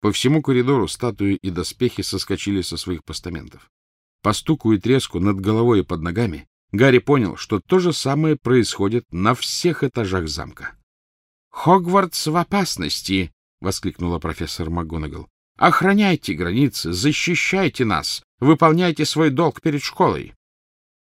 По всему коридору статуи и доспехи соскочили со своих постаментов. По стуку и треску над головой и под ногами Гарри понял, что то же самое происходит на всех этажах замка. — Хогвартс в опасности! — воскликнула профессор МакГонагал. — Охраняйте границы, защищайте нас, выполняйте свой долг перед школой.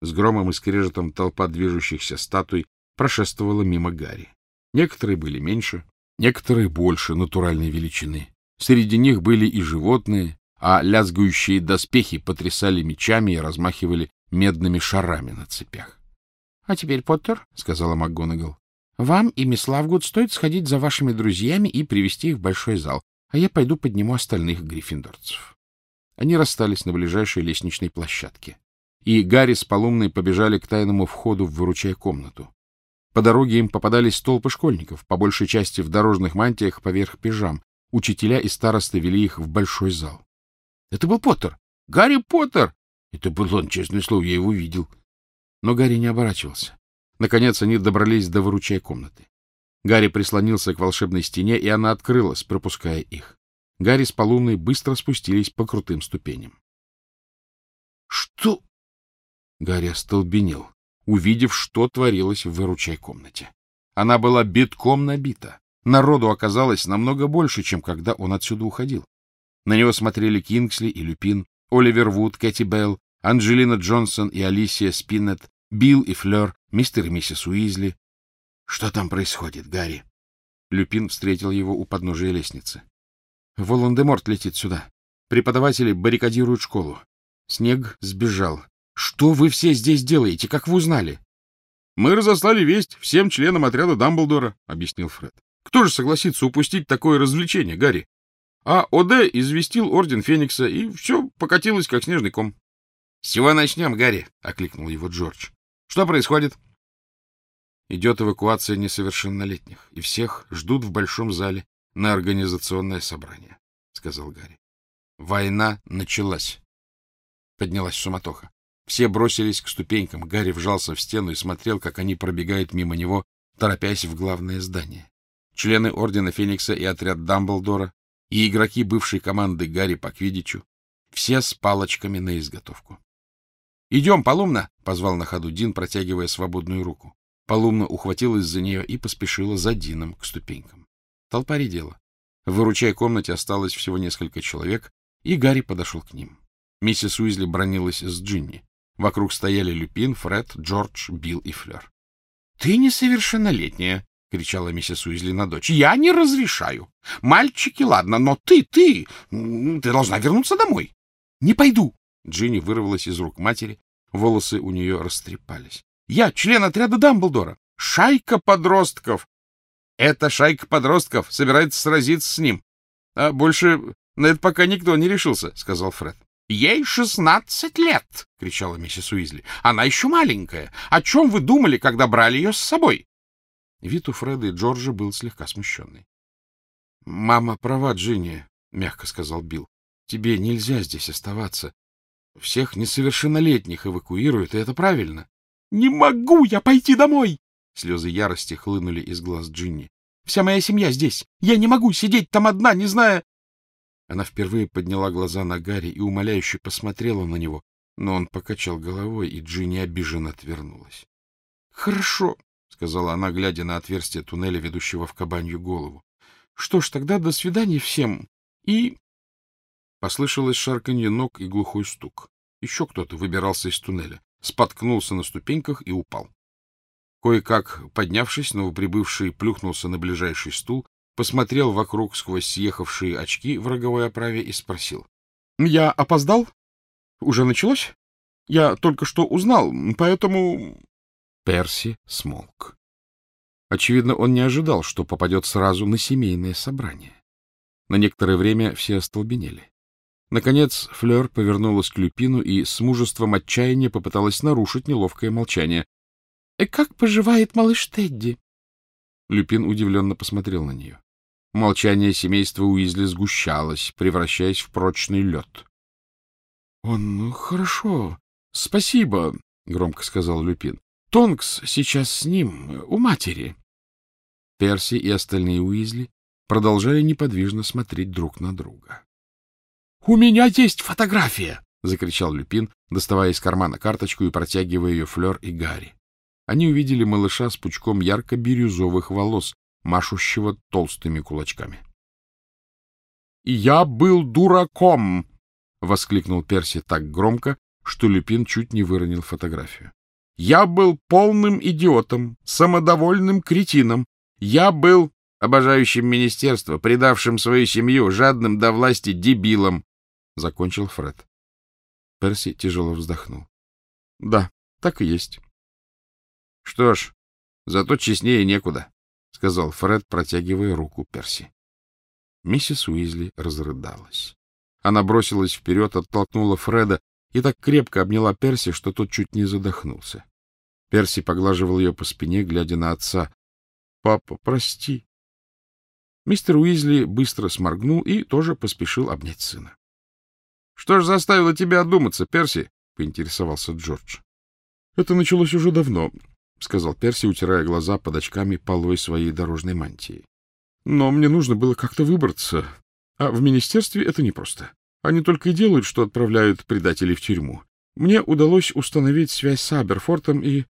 С громом и скрежетом толпа движущихся статуй прошествовала мимо Гарри. Некоторые были меньше, некоторые больше натуральной величины. Среди них были и животные, а лязгающие доспехи потрясали мечами и размахивали медными шарами на цепях. — А теперь, Поттер, — сказала МакГонагал, — вам и мисс Лавгуд стоит сходить за вашими друзьями и привести их в большой зал, а я пойду подниму остальных гриффиндорцев. Они расстались на ближайшей лестничной площадке, и Гарри с Полумной побежали к тайному входу в выручай комнату. По дороге им попадались толпы школьников, по большей части в дорожных мантиях поверх пижам. Учителя и старосты вели их в большой зал. Это был Поттер! Гарри Поттер! Это был он, честное слово, я его видел. Но Гарри не оборачивался. Наконец они добрались до выручай комнаты. Гарри прислонился к волшебной стене, и она открылась, пропуская их. Гарри с Полумной быстро спустились по крутым ступеням. — Что? Гарри остолбенел, увидев, что творилось в выручай комнате. Она была битком набита. Народу оказалось намного больше, чем когда он отсюда уходил. На него смотрели Кингсли и Люпин, Оливер Вуд, Кэти Белл, Анджелина Джонсон и Алисия Спиннет, Билл и Флёр, мистер и миссис Уизли. — Что там происходит, Гарри? Люпин встретил его у подножия лестницы. — Волан-де-Морт летит сюда. Преподаватели баррикадируют школу. Снег сбежал. Что вы все здесь делаете? Как вы узнали? — Мы разослали весть всем членам отряда Дамблдора, — объяснил Фред. — Кто же согласится упустить такое развлечение, Гарри? А ОД известил Орден Феникса, и все покатилось, как снежный ком. — С чего начнем, Гарри? — окликнул его Джордж. — Что происходит? — Идет эвакуация несовершеннолетних, и всех ждут в большом зале на организационное собрание, — сказал Гарри. Война началась. Поднялась суматоха. Все бросились к ступенькам. Гарри вжался в стену и смотрел, как они пробегают мимо него, торопясь в главное здание. Члены Ордена Феникса и отряд Дамблдора, и игроки бывшей команды Гарри по квиддичу, все с палочками на изготовку. Идем, Полумна! — позвал на ходу Дин, протягивая свободную руку. Полумна ухватилась за нее и поспешила за Дином к ступенькам. Толпа редела. В выручай комнате осталось всего несколько человек, и Гарри подошел к ним. Миссис Уизли бронилась с Джинни. Вокруг стояли Люпин, Фред, Джордж, Билл и Флёр. — Ты несовершеннолетняя! — кричала миссис Уизли на дочь. — Я не разрешаю. Мальчики, ладно, но ты, ты... Ты должна вернуться домой. — Не пойду! Джинни вырвалась из рук матери Волосы у нее растрепались. — Я член отряда Дамблдора. Шайка подростков. Эта шайка подростков собирается сразиться с ним. А больше на это пока никто не решился, — сказал Фред. — Ей шестнадцать лет! — кричала миссис Уизли. — Она еще маленькая. О чем вы думали, когда брали ее с собой? Вид у Фреда и Джорджа был слегка смущенный. — Мама права, Джинни, — мягко сказал Билл. — Тебе нельзя здесь оставаться. Всех несовершеннолетних эвакуируют, и это правильно. — Не могу я пойти домой! Слезы ярости хлынули из глаз Джинни. — Вся моя семья здесь. Я не могу сидеть там одна, не зная... Она впервые подняла глаза на Гарри и умоляюще посмотрела на него, но он покачал головой, и Джинни обиженно отвернулась. — Хорошо, — сказала она, глядя на отверстие туннеля, ведущего в кабанью голову. — Что ж, тогда до свидания всем. И Послышалось шарканье ног и глухой стук. Еще кто-то выбирался из туннеля, споткнулся на ступеньках и упал. Кое-как, поднявшись, новоприбывший плюхнулся на ближайший стул, посмотрел вокруг сквозь съехавшие очки в роговой оправе и спросил. — Я опоздал? Уже началось? Я только что узнал, поэтому... Перси смолк. Очевидно, он не ожидал, что попадет сразу на семейное собрание. На некоторое время все остолбенели. Наконец Флёр повернулась к Люпину и с мужеством отчаяния попыталась нарушить неловкое молчание. «Э, — Как поживает малыш Тедди? Люпин удивленно посмотрел на нее. Молчание семейства Уизли сгущалось, превращаясь в прочный лед. — Он хорошо. Спасибо, — громко сказал Люпин. — Тонкс сейчас с ним, у матери. Перси и остальные Уизли продолжали неподвижно смотреть друг на друга. — У меня есть фотография! — закричал Люпин, доставая из кармана карточку и протягивая ее Флёр и Гарри. Они увидели малыша с пучком ярко-бирюзовых волос, машущего толстыми кулачками. — Я был дураком! — воскликнул Перси так громко, что Люпин чуть не выронил фотографию. — Я был полным идиотом, самодовольным кретином. Я был обожающим министерство, предавшим свою семью, жадным до власти дебилом, — закончил Фред. Перси тяжело вздохнул. — Да, так и есть. — Что ж, зато честнее некуда, — сказал Фред, протягивая руку Перси. Миссис Уизли разрыдалась. Она бросилась вперед, оттолкнула Фреда и так крепко обняла Перси, что тот чуть не задохнулся. Перси поглаживал ее по спине, глядя на отца. — Папа, прости. Мистер Уизли быстро сморгнул и тоже поспешил обнять сына. — Что ж заставило тебя одуматься, Перси? — поинтересовался Джордж. — Это началось уже давно, — сказал Перси, утирая глаза под очками полой своей дорожной мантии. — Но мне нужно было как-то выбраться, а в министерстве это непросто. Они только и делают, что отправляют предателей в тюрьму. Мне удалось установить связь с Аберфортом, и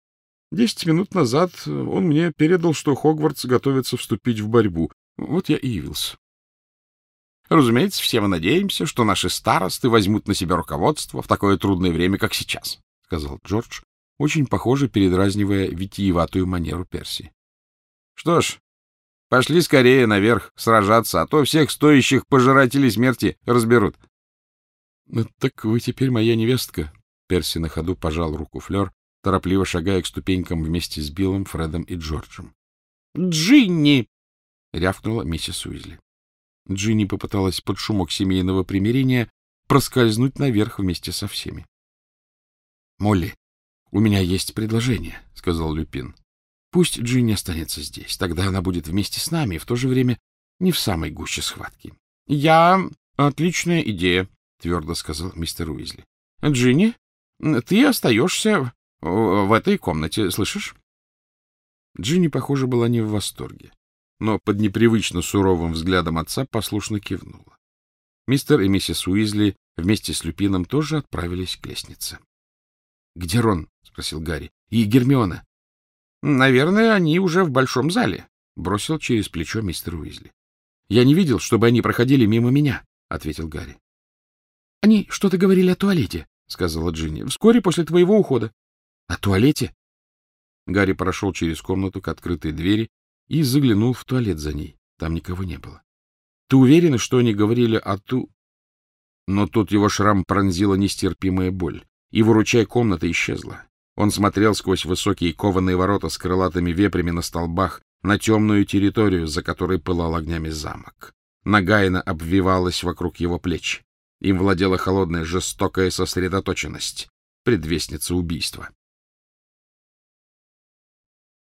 десять минут назад он мне передал, что Хогвартс готовится вступить в борьбу. Вот я и явился. — Разумеется, все мы надеемся, что наши старосты возьмут на себя руководство в такое трудное время, как сейчас, — сказал Джордж, очень похоже передразнивая витиеватую манеру Перси. — Что ж, пошли скорее наверх сражаться, а то всех стоящих пожирателей смерти разберут. Ну, — Так вы теперь моя невестка. Перси на ходу пожал руку Флёр, торопливо шагая к ступенькам вместе с Биллом, Фредом и Джорджем. — Джинни! — рявкнула миссис Уизли. Джинни попыталась под шумок семейного примирения проскользнуть наверх вместе со всеми. — Молли, у меня есть предложение, — сказал Люпин. — Пусть Джинни останется здесь. Тогда она будет вместе с нами и в то же время не в самой гуще схватки. — Я... Отличная идея, твердо сказал мистер Уизли. — Джинни, ты остаешься в этой комнате, слышишь? Джинни, похоже, была не в восторге, но под непривычно суровым взглядом отца послушно кивнула. Мистер и миссис Уизли вместе с Люпином тоже отправились к лестнице. — Где Рон? — спросил Гарри. — И Гермиона? — Наверное, они уже в большом зале, — бросил через плечо мистер Уизли. — Я не видел, чтобы они проходили мимо меня, — ответил Гарри. — Они что-то говорили о туалете, — сказала Джинни, — вскоре после твоего ухода. — О туалете? Гарри прошел через комнату к открытой двери и заглянул в туалет за ней. Там никого не было. — Ты уверена, что они говорили о ту... Но тут его шрам пронзила нестерпимая боль, и, выручай, комната исчезла. Он смотрел сквозь высокие кованые ворота с крылатыми вепрями на столбах на темную территорию, за которой пылал огнями замок. Нагайна обвивалась вокруг его плеч. Им владела холодная, жестокая сосредоточенность, предвестница убийства.